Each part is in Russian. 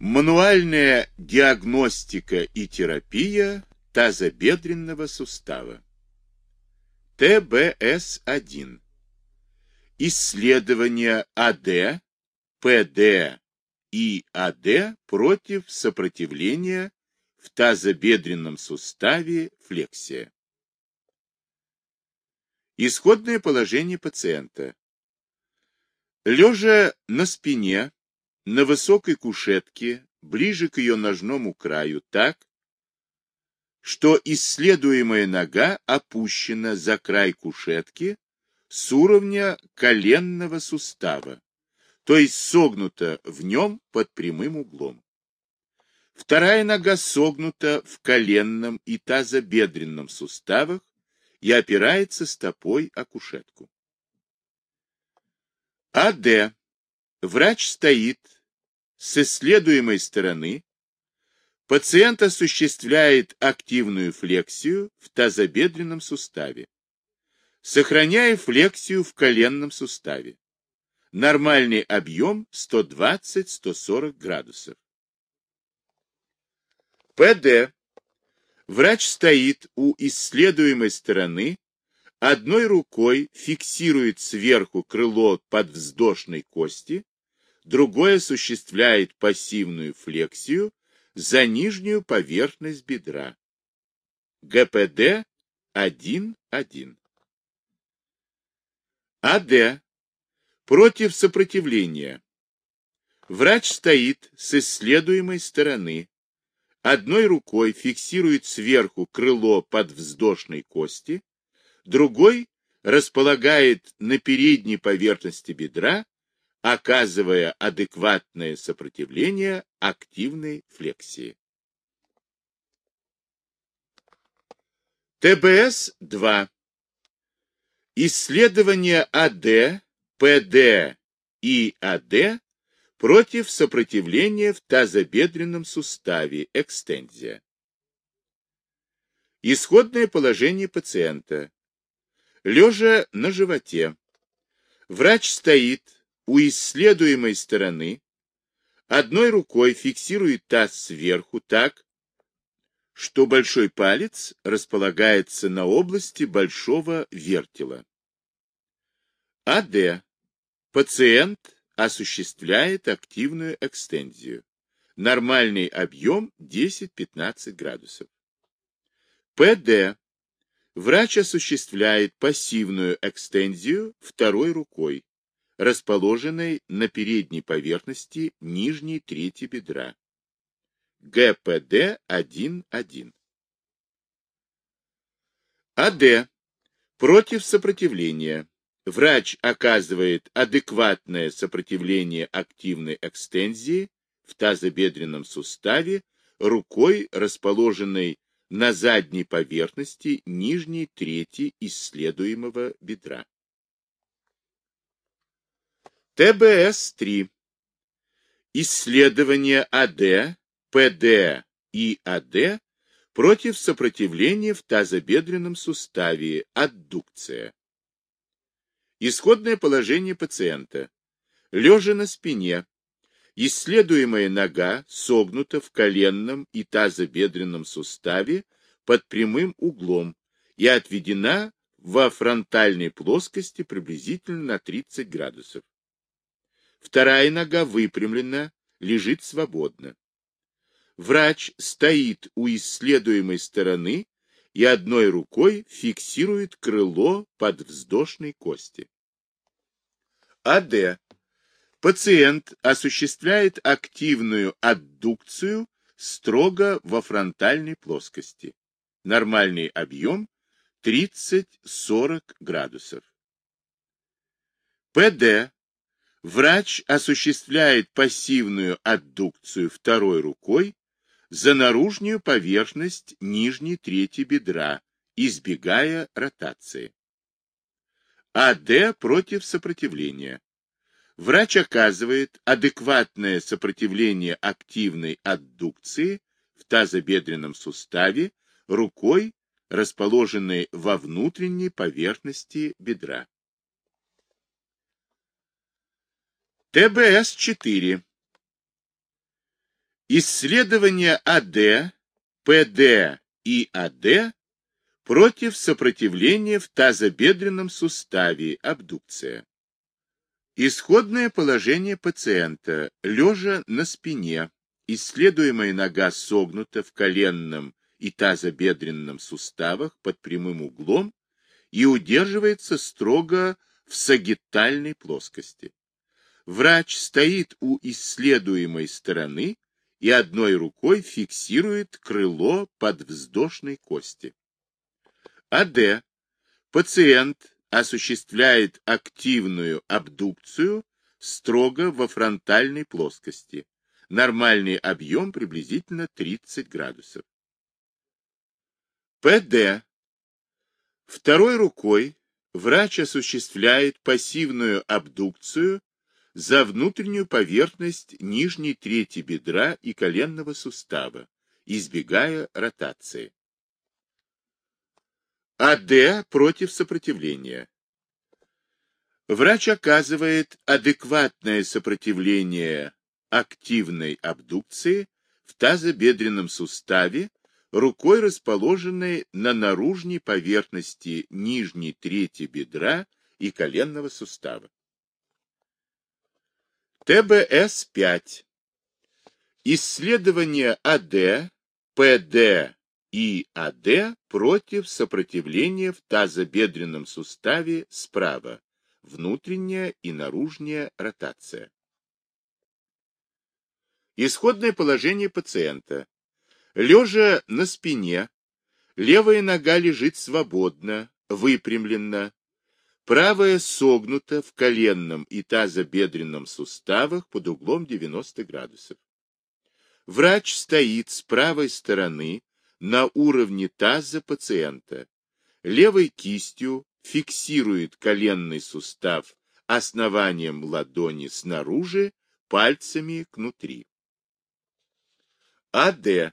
Мануальная диагностика и терапия тазобедренного сустава. ТБС-1. Исследование АД, ПД и АД против сопротивления в тазобедренном суставе флексия. Исходное положение пациента. Лежа на спине, на высокой кушетке, ближе к ее ножному краю, так, что исследуемая нога опущена за край кушетки с уровня коленного сустава, то есть согнута в нем под прямым углом. Вторая нога согнута в коленном и тазобедренном суставах и опирается стопой о кушетку. АД. Врач стоит с исследуемой стороны, пациент осуществляет активную флексию в тазобедренном суставе, сохраняя флексию в коленном суставе. Нормальный объем 120-140 градусов. ПД. Врач стоит у исследуемой стороны, одной рукой фиксирует сверху крыло подвздошной кости, другой осуществляет пассивную флексию за нижнюю поверхность бедра. ГПД 1.1. АД. Против сопротивления. Врач стоит с исследуемой стороны. Одной рукой фиксирует сверху крыло подвздошной кости, другой располагает на передней поверхности бедра оказывая адекватное сопротивление активной флексии. ТБС-2. Исследование АД, ПД и АД против сопротивления в тазобедренном суставе, экстензия. Исходное положение пациента. Лежа на животе. Врач стоит, у исследуемой стороны одной рукой фиксирует таз сверху так, что большой палец располагается на области большого вертела. АД. Пациент осуществляет активную экстензию. Нормальный объем 10-15 градусов. ПД. Врач осуществляет пассивную экстензию второй рукой расположенной на передней поверхности нижней трети бедра. ГПД 1.1. АД. Против сопротивления. Врач оказывает адекватное сопротивление активной экстензии в тазобедренном суставе рукой, расположенной на задней поверхности нижней трети исследуемого бедра. ТБС-3. Исследование АД, ПД и АД против сопротивления в тазобедренном суставе, аддукция. Исходное положение пациента. Лежа на спине, исследуемая нога согнута в коленном и тазобедренном суставе под прямым углом и отведена во фронтальной плоскости приблизительно на 30 градусов. Вторая нога выпрямлена, лежит свободно. Врач стоит у исследуемой стороны и одной рукой фиксирует крыло подвздошной кости. АД. Пациент осуществляет активную аддукцию строго во фронтальной плоскости. Нормальный объем 30-40 градусов. ПД Врач осуществляет пассивную аддукцию второй рукой за наружную поверхность нижней трети бедра, избегая ротации. АД против сопротивления. Врач оказывает адекватное сопротивление активной аддукции в тазобедренном суставе рукой, расположенной во внутренней поверхности бедра. ТБС-4. Исследование АД, ПД и АД против сопротивления в тазобедренном суставе, абдукция. Исходное положение пациента, лежа на спине, исследуемая нога согнута в коленном и тазобедренном суставах под прямым углом и удерживается строго в сагитальной плоскости. Врач стоит у исследуемой стороны и одной рукой фиксирует крыло подвздошной кости. АД. Пациент осуществляет активную абдукцию строго во фронтальной плоскости. Нормальный объем приблизительно 30 градусов. ПД. Второй рукой врач осуществляет пассивную абдукцию за внутреннюю поверхность нижней трети бедра и коленного сустава, избегая ротации. АД против сопротивления. Врач оказывает адекватное сопротивление активной абдукции в тазобедренном суставе рукой, расположенной на наружной поверхности нижней трети бедра и коленного сустава. ТБС-5. Исследование АД, ПД и АД против сопротивления в тазобедренном суставе справа, внутренняя и наружная ротация. Исходное положение пациента. Лежа на спине, левая нога лежит свободно, выпрямленно, Правая согнута в коленном и тазобедренном суставах под углом 90 градусов. Врач стоит с правой стороны на уровне таза пациента. Левой кистью фиксирует коленный сустав основанием ладони снаружи, пальцами кнутри. АД.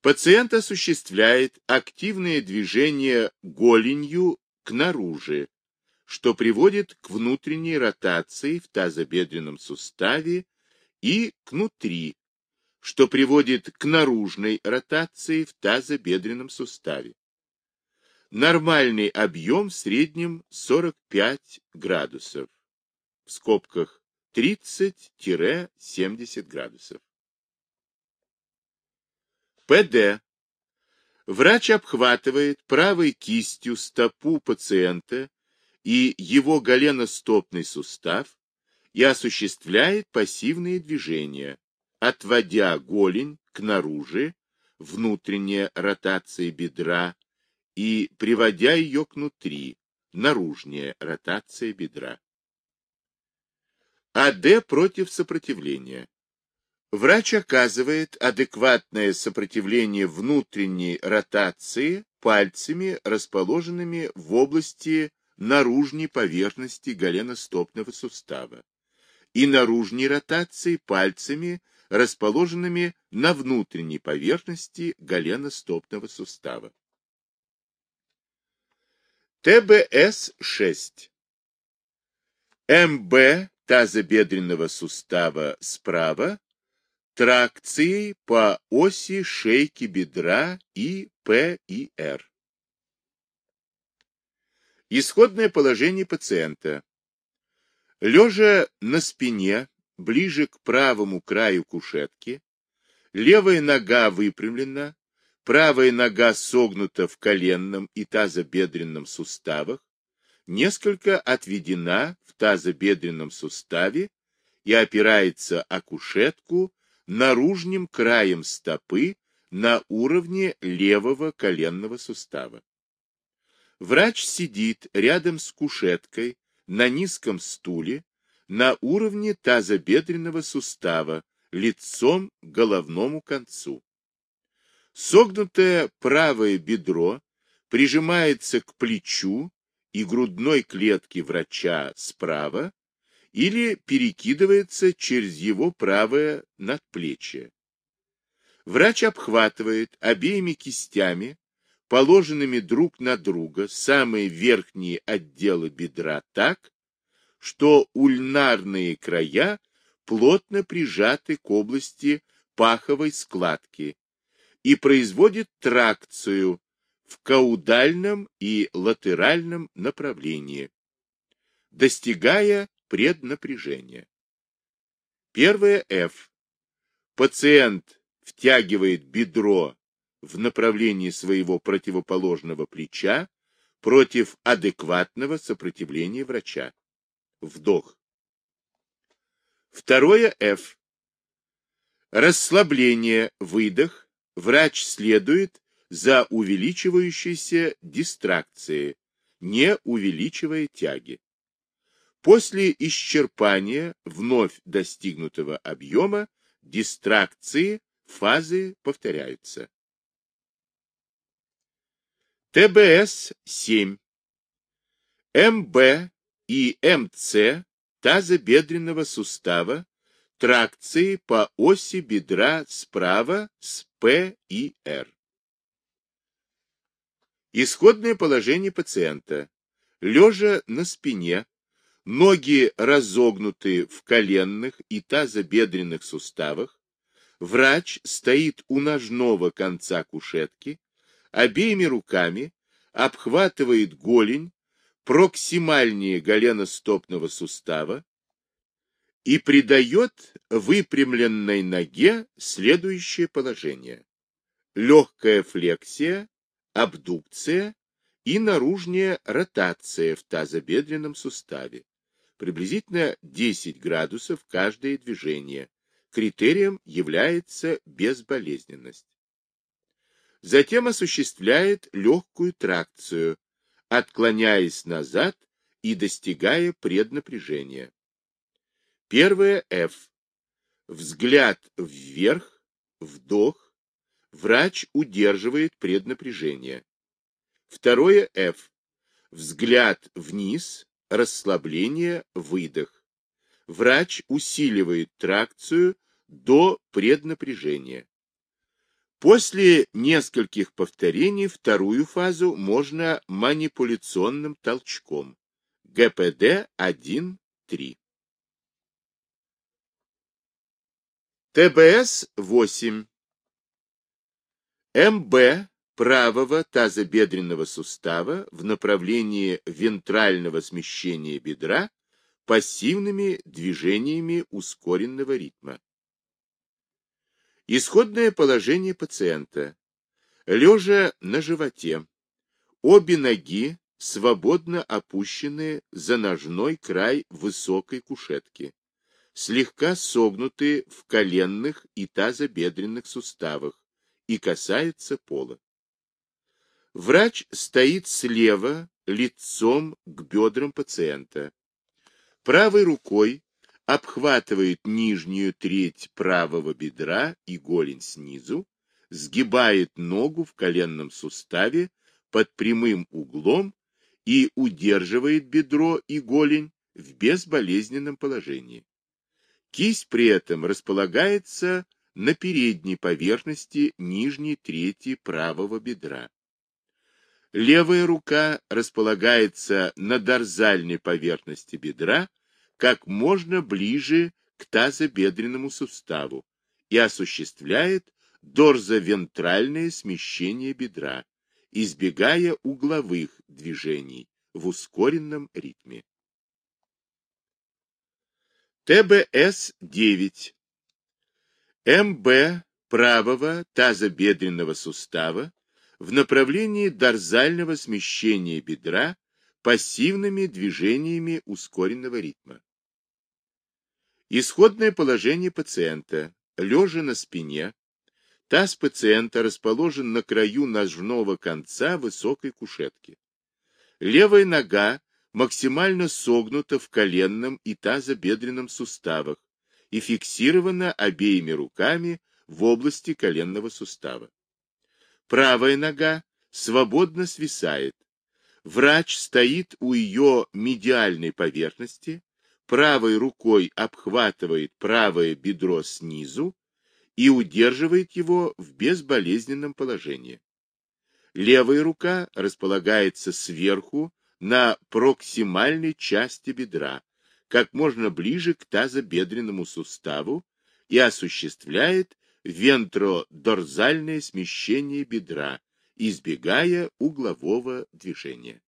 Пациент осуществляет активное движение голенью к наружи, что приводит к внутренней ротации в тазобедренном суставе и кнутри, что приводит к наружной ротации в тазобедренном суставе. Нормальный объем в среднем 45 градусов, в скобках 30-70 градусов. ПД. Врач обхватывает правой кистью стопу пациента и его голеностопный сустав и осуществляет пассивные движения, отводя голень к наружи, внутренняя ротация бедра и приводя ее к внутри, наружная ротация бедра. АД против сопротивления. Врач оказывает адекватное сопротивление внутренней ротации пальцами, расположенными в области наружной поверхности голеностопного сустава и наружной ротации пальцами, расположенными на внутренней поверхности голеностопного сустава. ТБС-6 МБ тазобедренного сустава справа тракцией по оси шейки бедра и П и Р. Исходное положение пациента. Лежа на спине, ближе к правому краю кушетки, левая нога выпрямлена, правая нога согнута в коленном и тазобедренном суставах, несколько отведена в тазобедренном суставе и опирается о кушетку наружным краем стопы на уровне левого коленного сустава. Врач сидит рядом с кушеткой на низком стуле на уровне тазобедренного сустава, лицом к головному концу. Согнутое правое бедро прижимается к плечу и грудной клетке врача справа или перекидывается через его правое надплечье. Врач обхватывает обеими кистями положенными друг на друга самые верхние отделы бедра так, что ульнарные края плотно прижаты к области паховой складки и производит тракцию в каудальном и латеральном направлении, достигая преднапряжения. Первое F. Пациент втягивает бедро в направлении своего противоположного плеча против адекватного сопротивления врача. Вдох. Второе F. Расслабление, выдох. Врач следует за увеличивающейся дистракцией, не увеличивая тяги. После исчерпания вновь достигнутого объема дистракции фазы повторяются. ТБС-7. МБ и МЦ тазобедренного сустава тракции по оси бедра справа с П и Р. Исходное положение пациента. Лежа на спине, ноги разогнуты в коленных и тазобедренных суставах, врач стоит у ножного конца кушетки, обеими руками обхватывает голень проксимальнее голеностопного сустава и придает выпрямленной ноге следующее положение. Легкая флексия, абдукция и наружная ротация в тазобедренном суставе. Приблизительно 10 градусов каждое движение. Критерием является безболезненность затем осуществляет легкую тракцию, отклоняясь назад и достигая преднапряжения. Первое F. Взгляд вверх, вдох, врач удерживает преднапряжение. Второе F. Взгляд вниз, расслабление, выдох. Врач усиливает тракцию до преднапряжения. После нескольких повторений вторую фазу можно манипуляционным толчком. ГПД 1-3. ТБС-8. МБ правого тазобедренного сустава в направлении вентрального смещения бедра пассивными движениями ускоренного ритма. Исходное положение пациента. Лежа на животе. Обе ноги свободно опущены за ножной край высокой кушетки, слегка согнуты в коленных и тазобедренных суставах и касаются пола. Врач стоит слева лицом к бедрам пациента. Правой рукой обхватывает нижнюю треть правого бедра и голень снизу, сгибает ногу в коленном суставе под прямым углом и удерживает бедро и голень в безболезненном положении. Кисть при этом располагается на передней поверхности нижней трети правого бедра. Левая рука располагается на дорзальной поверхности бедра, как можно ближе к тазобедренному суставу и осуществляет дорзовентральное смещение бедра, избегая угловых движений в ускоренном ритме. ТБС-9 МБ правого тазобедренного сустава в направлении дорзального смещения бедра пассивными движениями ускоренного ритма. Исходное положение пациента. Лежа на спине. Таз пациента расположен на краю ножного конца высокой кушетки. Левая нога максимально согнута в коленном и тазобедренном суставах и фиксирована обеими руками в области коленного сустава. Правая нога свободно свисает. Врач стоит у ее медиальной поверхности, правой рукой обхватывает правое бедро снизу и удерживает его в безболезненном положении. Левая рука располагается сверху на проксимальной части бедра, как можно ближе к тазобедренному суставу и осуществляет вентродорзальное смещение бедра, избегая углового движения.